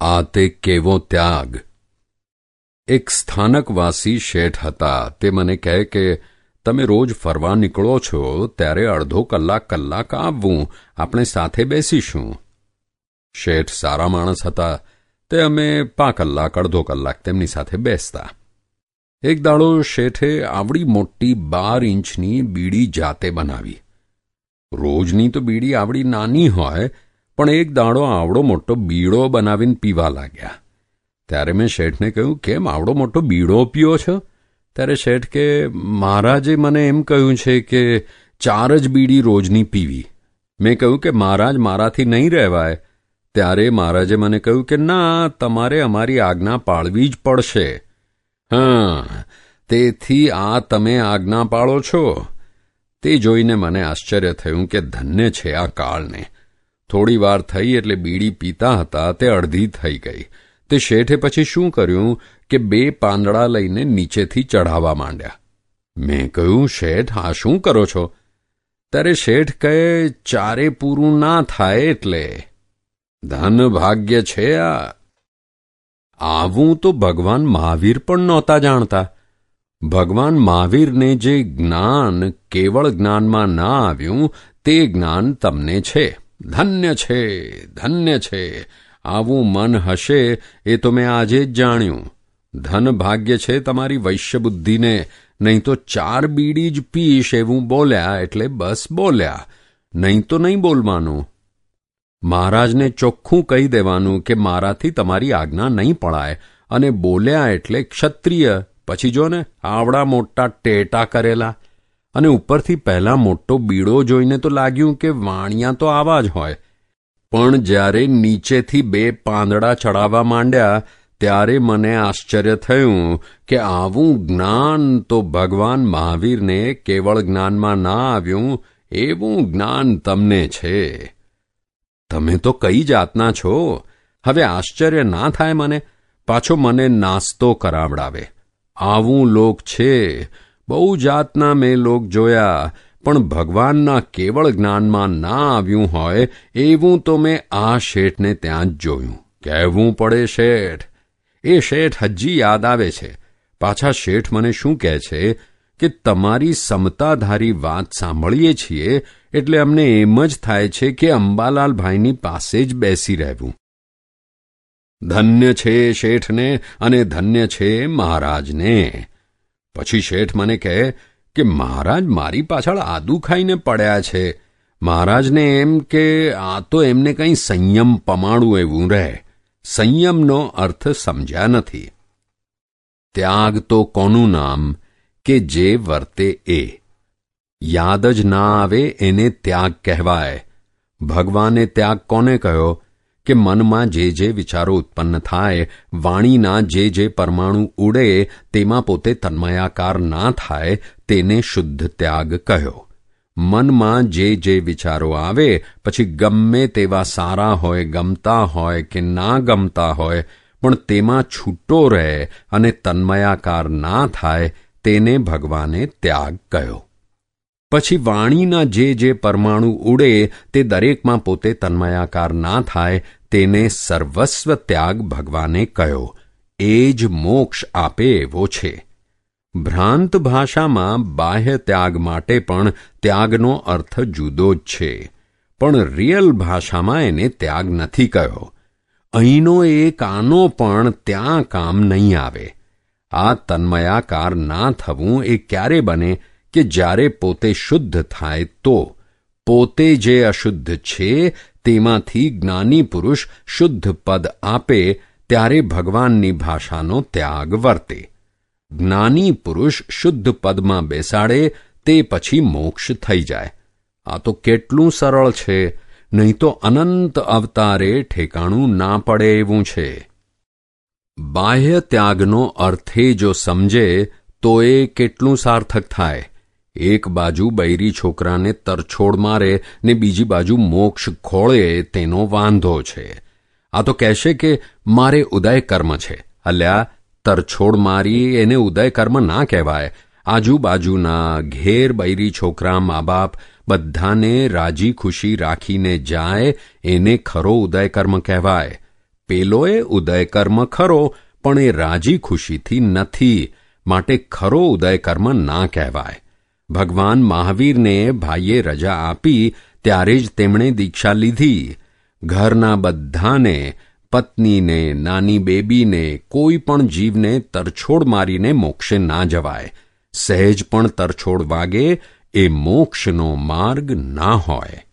આ તે કેવો ત્યાગ? એક સ્થાનકવાસી શેઠ હતા. તે મને કહે કે, તમે રોજ ફરવા નીકળો છો, ત્યારે અડધો કલાક કલાક આવવું. આપણે સાથે બેસીશું. શેઠ સારા માણસ હતા. તે અમે પા કલાક, અડધો કલાક તેમની સાથે બેસતા. એક દાડો શેઠે આવડી મોટી બાર ઇંચની બીડી જાતે બનાવી. રોજની તો બીડી આવડી નાની હોય પણ એક દાડો આવડો મોટો બીડો બનાવીને પીવા લાગ્યા. ત્યારે મેં શેઠને કહ્યું, કેમ આવડો મોટો બીડો પીઓ છો? ત્યારે શેઠ કે, મહારાજે મને એમ કહ્યું છે કે ચાર જ બીડી રોજની પીવી. મેં કહ્યું કે, મહારાજ મારાથી નહીં રહેવાય. ત્યારે મહારાજે મને કહ્યું કે, ના, તમારે અમારી આજ્ઞા પાળવી જ પડશે. હા, તેથી આ તમે આજ્ઞા પાળો છો. તે જોઈને મને આશ્ચર્ય થયું કે ધન્ય છે આ કાળને. થોડી વાર થઈ એટલે બીડી પીતા હતા, તે અડધી થઈ ગઈ. તે શેઠે પછી શું કર્યું કે બે પાંદડા લઈને નીચેથી ચઢાવવા માંડ્યા. મેં કહ્યું, શેઠ, આ શું કરો છો? ત્યારે શેઠ કહે, ચારે પૂરું ના થાય એટલે. ધન ભાગ્ય છે આ. આવું તો ભગવાન મહાવીર પણ નહોતા જાણતા. ભગવાન મહાવીરને જે જ્ઞાન, કેવળ જ્ઞાનમાં ના આવ્યું, તે જ્ઞાન તમને છે. ધન્ય છે ધન્ય છે. આવું મન હશે એ તો મેં આજે જ જાણ્યું. ધન ભાગ્ય છે તમારી વૈશ્યબુદ્ધિને, નહીં તો ચાર બીડી જ પીશ એવું બોલ્યા એટલે બસ બોલ્યા. નહીં તો નહીં બોલવાનું. મહારાજને ચોખ્ખું કહી દેવાનું કે મારાથી તમારી આજ્ઞા નહીં પડાય અને બોલ્યા એટલે ક્ષત્રિય. પછી જો ને, આવડા મોટા ટેટા કરેલા. અને ઉપરથી પહેલા મોટો બીડો જોઈને તો લાગ્યું કે વાણિયા તો આવા જ હોય. પણ જ્યારે નીચેથી બે પાંદડા ચડાવવા માંડ્યા, ત્યારે મને આશ્ચર્ય થયું કે આવું જ્ઞાન તો ભગવાન મહાવીરને કેવળ જ્ઞાનમાં ના આવ્યું, એવું જ્ઞાન તમને છે. તમે તો કઈ જાતના છો? હવે આશ્ચર્ય ના થાય મને. પાછો મને નાસ્તો કરાવડાવે. આવું લોક છે. બહુ જાતના મેં લોક જોયા, પણ ભગવાનના કેવળ જ્ઞાનમાં ના આવ્યું હોય, એવું તો મેં આ શેઠને ત્યાં જ જોયું. કહેવું પડે શેઠ. એ શેઠ હજી યાદ આવે છે. પાછા શેઠ મને શું કહે છે કે તમારી સમતાધારી વાત સાંભળીએ છીએ, એટલે અમને એમ જ થાય છે કે અંબાલાલભાઈની પાસે જ બેસી રહેવું. ધન્ય છે શેઠને અને ધન્ય છે મહારાજને. પછી શેઠ મને કહે કે મહારાજ મારી પાછળ આદુ ખાઈને પડ્યા છે. મહારાજને એમ કે આ તો એમને કંઈ સંયમ પમાડું એવું રહે. સંયમનો અર્થ સમજ્યા નથી. ત્યાગ તો કોનું નામ કે જે વર્તે એ? યાદ જ ના આવે એને ત્યાગ કહેવાય. ભગવાને ત્યાગ કોને કહ્યો? કે મનમાં જે જે વિચારો ઉત્પન્ન થાય, વાણીના જે જે પરમાણુ ઉડે, તેમાં પોતે તન્મયાકાર ના થાય, તેને શુદ્ધ ત્યાગ કહ્યો. મનમાં જે જે વિચારો આવે, પછી ગમે તેવા સારા હોય, ગમતા હોય કે ના ગમતા હોય, પણ તેમાં છૂટો રહે અને તન્મયાકાર ના થાય, તેને ભગવાને ત્યાગ કહ્યો. પછી વાણીના જે જે પરમાણુ ઉડે તે દરેકમાં પોતે તન્મયાકાર ના થાય તેને સર્વસ્વ ત્યાગ ભગવાને કહ્યો. એ જ મોક્ષ આપે એવો છે. ભ્રાંત ભાષામાં બાહ્ય ત્યાગ માટે પણ ત્યાગનો અર્થ જુદો જ છે. પણ રિયલ ભાષામાં એને ત્યાગ નથી કહ્યો. અહીંનો એ કાનો પણ ત્યાં કામ નહીં આવે. આ તન્મયાકાર ના થવું એ ક્યારે બને કે જ્યારે પોતે શુદ્ધ થાય તો પોતે જે અશુદ્ધ છે, તેમાંથી જ્ઞાની પુરુષ શુદ્ધ પદ આપે ત્યારે ભગવાનની ભાષાનો ત્યાગ વર્તે. જ્ઞાની પુરુષ શુદ્ધ પદમાં બેસાડે તે પછી મોક્ષ થઈ જાય. આ તો કેટલું સરળ છે, નહીં તો અનંત અવતારે ઠેકાણું ના પડે એવું છે. બાહ્ય ત્યાગનો અર્થે જો સમજે, તો એ કેટલું સાર્થક થાય? એક બાજુ બૈરી છોકરાને તરછોડ મારે ને બીજી બાજુ મોક્ષ ખોળે તેનો વાંધો છે. આ તો કહેશે કે મારે ઉદય કર્મ છે. અલ્યા, તરછોડ મારી એને ઉદય કર્મ ના કહેવાય. આજુબાજુના ઘેર બૈરી છોકરા મા બાપ બધાને રાજી ખુશી રાખીને જાય એને ખરો ઉદય કર્મ કહેવાય. પેલોએ ઉદયકર્મ ખરો, પણ એ રાજી ખુશીથી નથી, માટે ખરો ઉદય કર્મ ના કહેવાય. ભગવાન મહાવીરને ભાઈએ રજા આપી ત્યારે જ તેમણે દીક્ષા લીધી. ઘરના બધાને, પત્નીને, નાની બેબીને, કોઈ પણ જીવને તરછોડ મારીને મોક્ષે ના જવાય. સહેજ પણ તરછોડ વાગે એ મોક્ષનો માર્ગ ના હોય.